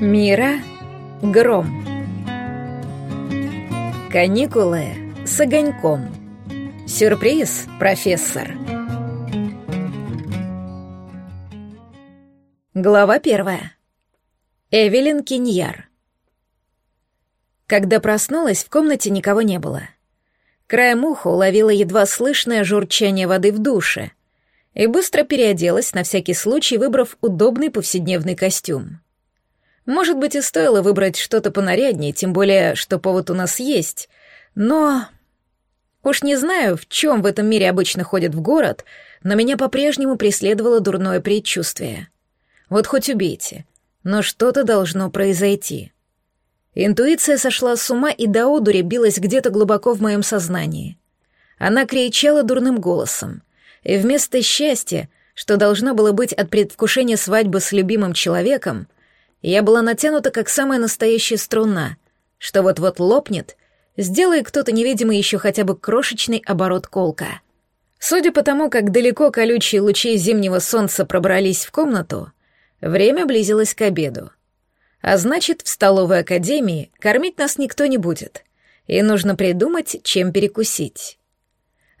Мира Гром. Каникулы с огоньком. Сюрприз, профессор. Глава первая. Эвелин Киньяр. Когда проснулась, в комнате никого не было. Краем уха уловила едва слышное журчание воды в душе и быстро переоделась, на всякий случай выбрав удобный повседневный костюм. Может быть, и стоило выбрать что-то понаряднее, тем более, что повод у нас есть. Но... Уж не знаю, в чем в этом мире обычно ходят в город, но меня по-прежнему преследовало дурное предчувствие. Вот хоть убейте, но что-то должно произойти. Интуиция сошла с ума и до одури билась где-то глубоко в моем сознании. Она кричала дурным голосом, и вместо счастья, что должно было быть от предвкушения свадьбы с любимым человеком, я была натянута, как самая настоящая струна, что вот-вот лопнет, сделай кто-то невидимый еще хотя бы крошечный оборот колка. Судя по тому, как далеко колючие лучи зимнего солнца пробрались в комнату, время близилось к обеду. А значит, в столовой академии кормить нас никто не будет, и нужно придумать, чем перекусить.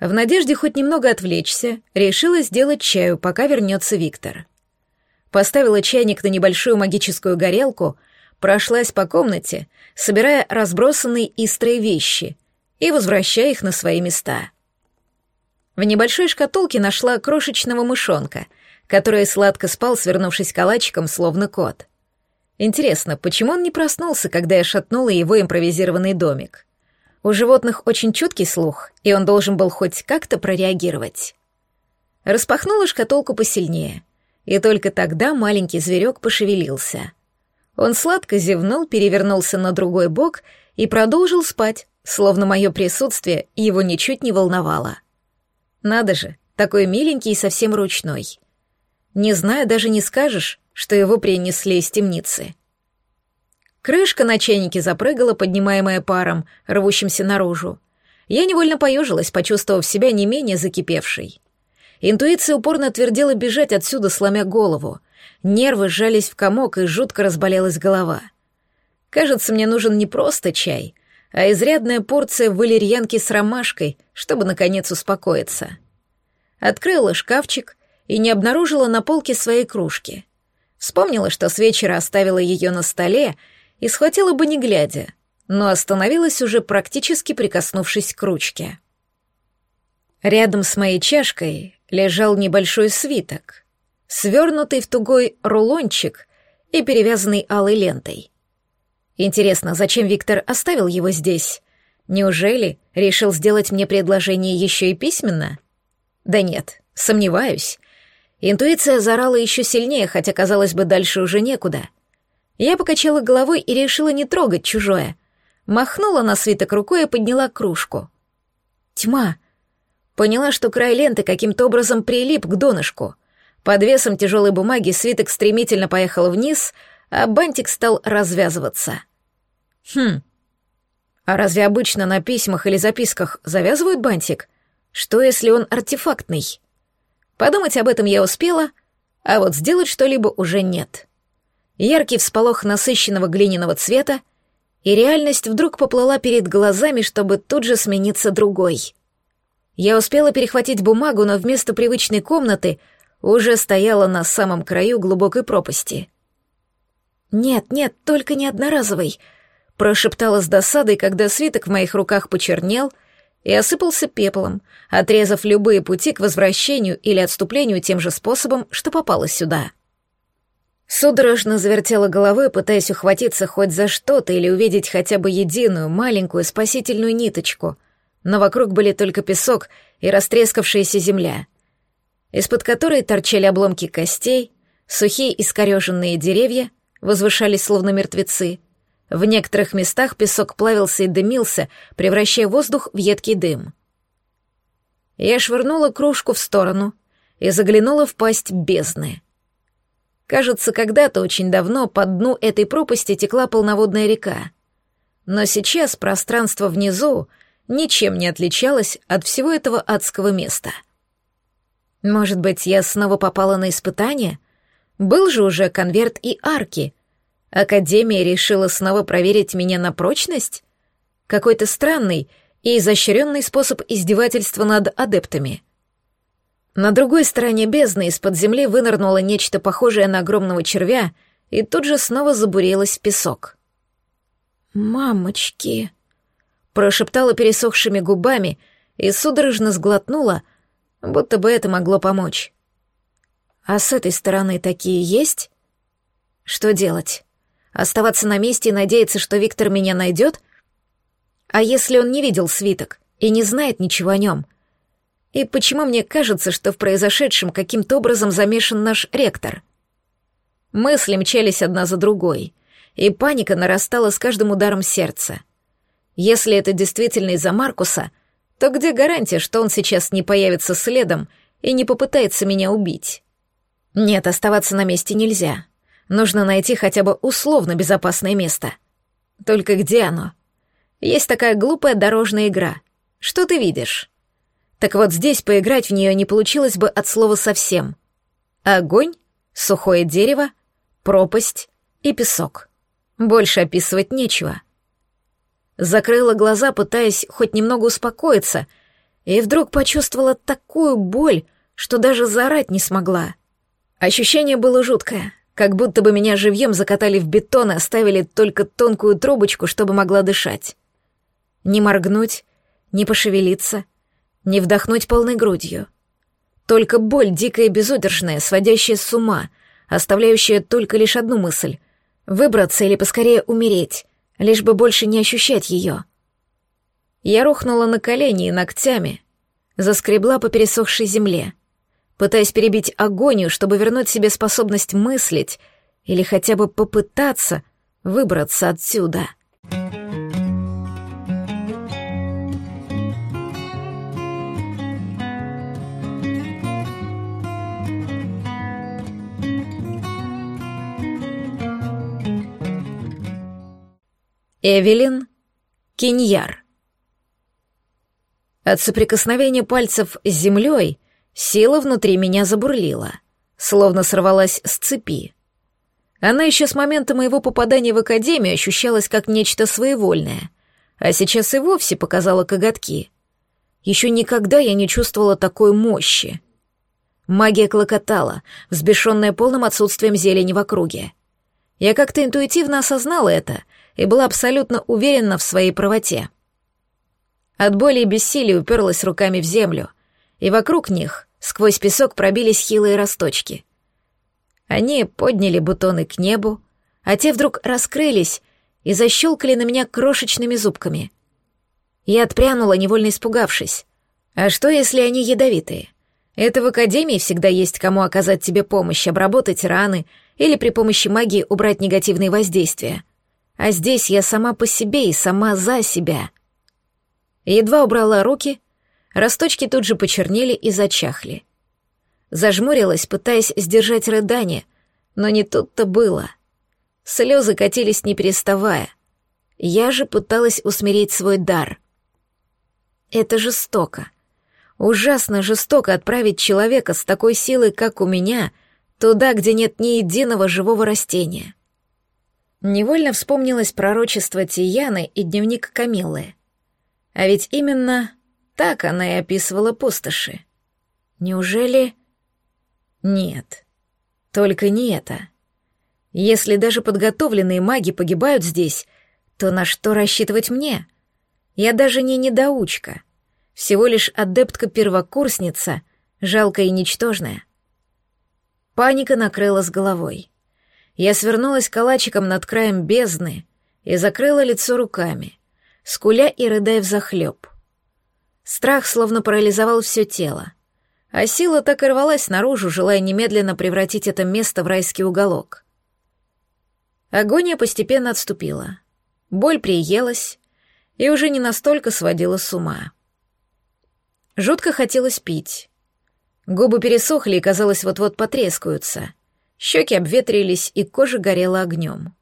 В надежде хоть немного отвлечься, решила сделать чаю, пока вернется Виктор поставила чайник на небольшую магическую горелку, прошлась по комнате, собирая разбросанные истрые вещи и возвращая их на свои места. В небольшой шкатулке нашла крошечного мышонка, который сладко спал, свернувшись калачиком, словно кот. Интересно, почему он не проснулся, когда я шатнула его импровизированный домик? У животных очень чуткий слух, и он должен был хоть как-то прореагировать. Распахнула шкатулку посильнее — и только тогда маленький зверек пошевелился. Он сладко зевнул, перевернулся на другой бок и продолжил спать, словно мое присутствие его ничуть не волновало. Надо же, такой миленький и совсем ручной. Не знаю, даже не скажешь, что его принесли из темницы. Крышка на чайнике запрыгала, поднимаемая паром, рвущимся наружу. Я невольно поежилась, почувствовав себя не менее закипевшей. Интуиция упорно твердила бежать отсюда, сломя голову. Нервы сжались в комок, и жутко разболелась голова. Кажется, мне нужен не просто чай, а изрядная порция валерьянки с ромашкой, чтобы, наконец, успокоиться. Открыла шкафчик и не обнаружила на полке своей кружки. Вспомнила, что с вечера оставила ее на столе и схватила бы не глядя, но остановилась уже практически прикоснувшись к ручке. Рядом с моей чашкой лежал небольшой свиток, свернутый в тугой рулончик и перевязанный алой лентой. Интересно, зачем Виктор оставил его здесь? Неужели решил сделать мне предложение еще и письменно? Да нет, сомневаюсь. Интуиция заорала еще сильнее, хотя, казалось бы, дальше уже некуда. Я покачала головой и решила не трогать чужое. Махнула на свиток рукой и подняла кружку. Тьма — Поняла, что край ленты каким-то образом прилип к донышку. Под весом тяжелой бумаги свиток стремительно поехал вниз, а бантик стал развязываться. Хм. А разве обычно на письмах или записках завязывают бантик? Что, если он артефактный? Подумать об этом я успела, а вот сделать что-либо уже нет. Яркий всполох насыщенного глиняного цвета, и реальность вдруг поплыла перед глазами, чтобы тут же смениться другой. Я успела перехватить бумагу, но вместо привычной комнаты уже стояла на самом краю глубокой пропасти. «Нет, нет, только не одноразовый», — прошептала с досадой, когда свиток в моих руках почернел и осыпался пеплом, отрезав любые пути к возвращению или отступлению тем же способом, что попало сюда. Судорожно завертела головой, пытаясь ухватиться хоть за что-то или увидеть хотя бы единую, маленькую спасительную ниточку — но вокруг были только песок и растрескавшаяся земля, из-под которой торчали обломки костей, сухие искореженные деревья возвышались словно мертвецы. В некоторых местах песок плавился и дымился, превращая воздух в едкий дым. Я швырнула кружку в сторону и заглянула в пасть бездны. Кажется, когда-то очень давно по дну этой пропасти текла полноводная река. Но сейчас пространство внизу ничем не отличалась от всего этого адского места. Может быть, я снова попала на испытание? Был же уже конверт и арки. Академия решила снова проверить меня на прочность? Какой-то странный и изощренный способ издевательства над адептами. На другой стороне бездны из-под земли вынырнуло нечто похожее на огромного червя и тут же снова забурилось в песок. «Мамочки!» — прошептала пересохшими губами и судорожно сглотнула, будто бы это могло помочь. «А с этой стороны такие есть?» «Что делать? Оставаться на месте и надеяться, что Виктор меня найдет? А если он не видел свиток и не знает ничего о нем? И почему мне кажется, что в произошедшем каким-то образом замешан наш ректор?» Мысли мчались одна за другой, и паника нарастала с каждым ударом сердца. Если это действительно из-за Маркуса, то где гарантия, что он сейчас не появится следом и не попытается меня убить? Нет, оставаться на месте нельзя. Нужно найти хотя бы условно безопасное место. Только где оно? Есть такая глупая дорожная игра. Что ты видишь? Так вот здесь поиграть в нее не получилось бы от слова совсем. Огонь, сухое дерево, пропасть и песок. Больше описывать нечего. Закрыла глаза, пытаясь хоть немного успокоиться, и вдруг почувствовала такую боль, что даже заорать не смогла. Ощущение было жуткое, как будто бы меня живьем закатали в бетон и оставили только тонкую трубочку, чтобы могла дышать. Не моргнуть, не пошевелиться, не вдохнуть полной грудью. Только боль дикая и безудержная, сводящая с ума, оставляющая только лишь одну мысль — выбраться или поскорее умереть, лишь бы больше не ощущать ее. Я рухнула на колени и ногтями, заскребла по пересохшей земле — пытаясь перебить агонию, чтобы вернуть себе способность мыслить или хотя бы попытаться выбраться отсюда. Эвелин Киньяр От соприкосновения пальцев с землей Сила внутри меня забурлила, словно сорвалась с цепи. Она еще с момента моего попадания в академию ощущалась как нечто своевольное, а сейчас и вовсе показала коготки. Еще никогда я не чувствовала такой мощи. Магия клокотала, взбешенная полным отсутствием зелени в округе. Я как-то интуитивно осознала это и была абсолютно уверена в своей правоте. От боли и бессилия уперлась руками в землю, и вокруг них Сквозь песок пробились хилые росточки. Они подняли бутоны к небу, а те вдруг раскрылись и защелкали на меня крошечными зубками. Я отпрянула, невольно испугавшись. А что, если они ядовитые? Это в академии всегда есть кому оказать тебе помощь, обработать раны или при помощи магии убрать негативные воздействия. А здесь я сама по себе и сама за себя. Едва убрала руки, Росточки тут же почернели и зачахли. Зажмурилась, пытаясь сдержать рыдание, но не тут-то было. Слезы катились не переставая. Я же пыталась усмирить свой дар. Это жестоко. Ужасно жестоко отправить человека с такой силой, как у меня, туда, где нет ни единого живого растения. Невольно вспомнилось пророчество Тияны и дневник Камиллы. А ведь именно так она и описывала пустоши. Неужели... Нет, только не это. Если даже подготовленные маги погибают здесь, то на что рассчитывать мне? Я даже не недоучка, всего лишь адептка-первокурсница, жалкая и ничтожная. Паника накрыла с головой. Я свернулась калачиком над краем бездны и закрыла лицо руками, скуля и рыдая взахлеб. Страх словно парализовал все тело, а сила так и рвалась наружу, желая немедленно превратить это место в райский уголок. Агония постепенно отступила. Боль приелась и уже не настолько сводила с ума. Жутко хотелось пить. Губы пересохли и, казалось, вот-вот потрескаются. Щеки обветрились, и кожа горела огнем.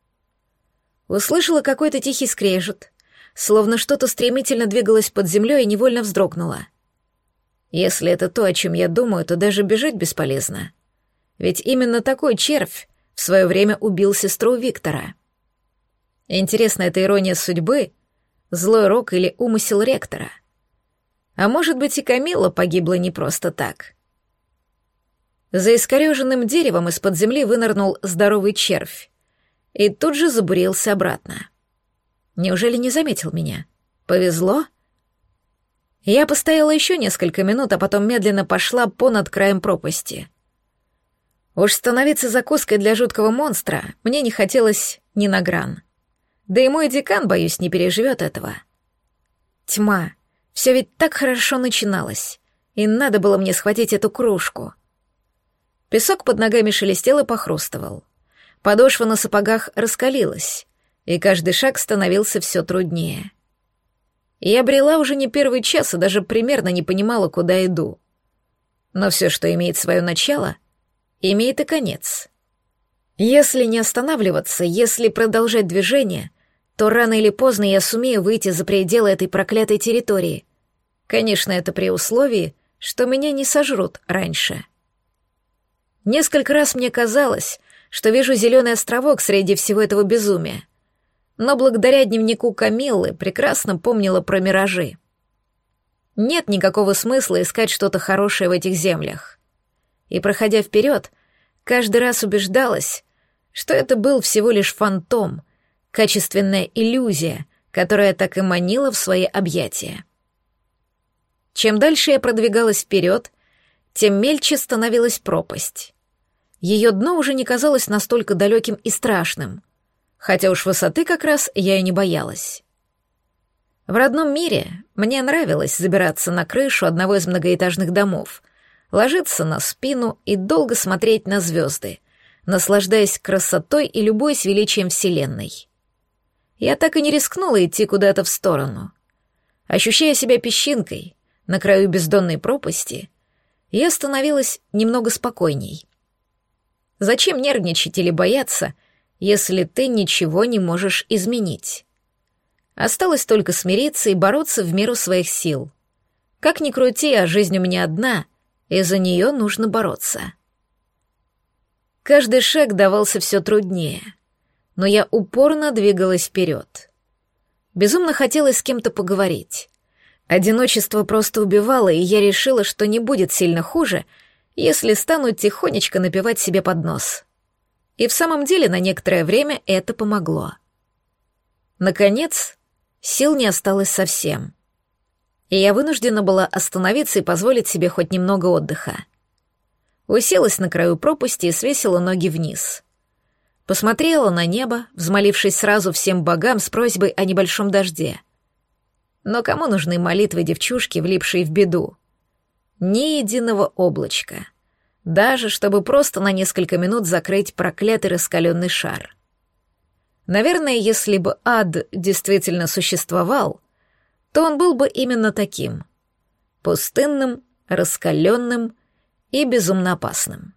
Услышала какой-то тихий скрежет, словно что-то стремительно двигалось под землей и невольно вздрогнула. Если это то, о чем я думаю, то даже бежать бесполезно. Ведь именно такой червь в свое время убил сестру Виктора. Интересно, это ирония судьбы, злой рок или умысел ректора? А может быть, и Камила погибла не просто так. За искореженным деревом из-под земли вынырнул здоровый червь и тут же забурился обратно. Неужели не заметил меня? Повезло? Я постояла еще несколько минут, а потом медленно пошла понад краем пропасти. Уж становиться закуской для жуткого монстра мне не хотелось ни на гран. Да и мой декан, боюсь, не переживет этого. Тьма. Все ведь так хорошо начиналось. И надо было мне схватить эту кружку. Песок под ногами шелестел и похрустывал. Подошва на сапогах раскалилась, и каждый шаг становился все труднее. Я брела уже не первый час и даже примерно не понимала, куда иду. Но все, что имеет свое начало, имеет и конец. Если не останавливаться, если продолжать движение, то рано или поздно я сумею выйти за пределы этой проклятой территории. Конечно, это при условии, что меня не сожрут раньше. Несколько раз мне казалось, что вижу зеленый островок среди всего этого безумия. Но благодаря дневнику Камиллы прекрасно помнила про миражи. Нет никакого смысла искать что-то хорошее в этих землях. И, проходя вперед, каждый раз убеждалась, что это был всего лишь фантом, качественная иллюзия, которая так и манила в свои объятия. Чем дальше я продвигалась вперед, тем мельче становилась пропасть. Ее дно уже не казалось настолько далеким и страшным, хотя уж высоты как раз я и не боялась. В родном мире мне нравилось забираться на крышу одного из многоэтажных домов, ложиться на спину и долго смотреть на звезды, наслаждаясь красотой и любой величием Вселенной я так и не рискнула идти куда-то в сторону. Ощущая себя песчинкой на краю бездонной пропасти, я становилась немного спокойней. Зачем нервничать или бояться, если ты ничего не можешь изменить? Осталось только смириться и бороться в меру своих сил. Как ни крути, а жизнь у меня одна, и за нее нужно бороться. Каждый шаг давался все труднее — но я упорно двигалась вперед. Безумно хотелось с кем-то поговорить. Одиночество просто убивало, и я решила, что не будет сильно хуже, если стану тихонечко напевать себе под нос. И в самом деле на некоторое время это помогло. Наконец, сил не осталось совсем. И я вынуждена была остановиться и позволить себе хоть немного отдыха. Уселась на краю пропасти и свесила ноги вниз. Посмотрела на небо, взмолившись сразу всем богам с просьбой о небольшом дожде. Но кому нужны молитвы девчушки, влипшие в беду? Ни единого облачка. Даже чтобы просто на несколько минут закрыть проклятый раскаленный шар. Наверное, если бы ад действительно существовал, то он был бы именно таким. Пустынным, раскаленным и безумно опасным.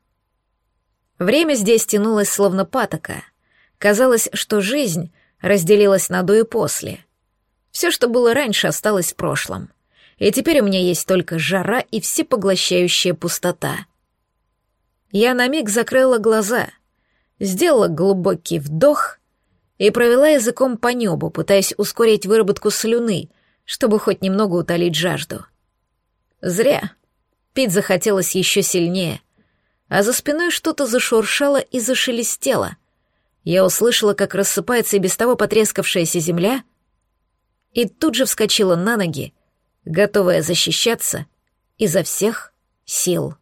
Время здесь тянулось словно патока. Казалось, что жизнь разделилась на до и после. Все, что было раньше, осталось в прошлом. И теперь у меня есть только жара и всепоглощающая пустота. Я на миг закрыла глаза, сделала глубокий вдох и провела языком по небу, пытаясь ускорить выработку слюны, чтобы хоть немного утолить жажду. Зря. Пить захотелось еще сильнее — а за спиной что-то зашуршало и зашелестело. Я услышала, как рассыпается и без того потрескавшаяся земля, и тут же вскочила на ноги, готовая защищаться изо всех сил.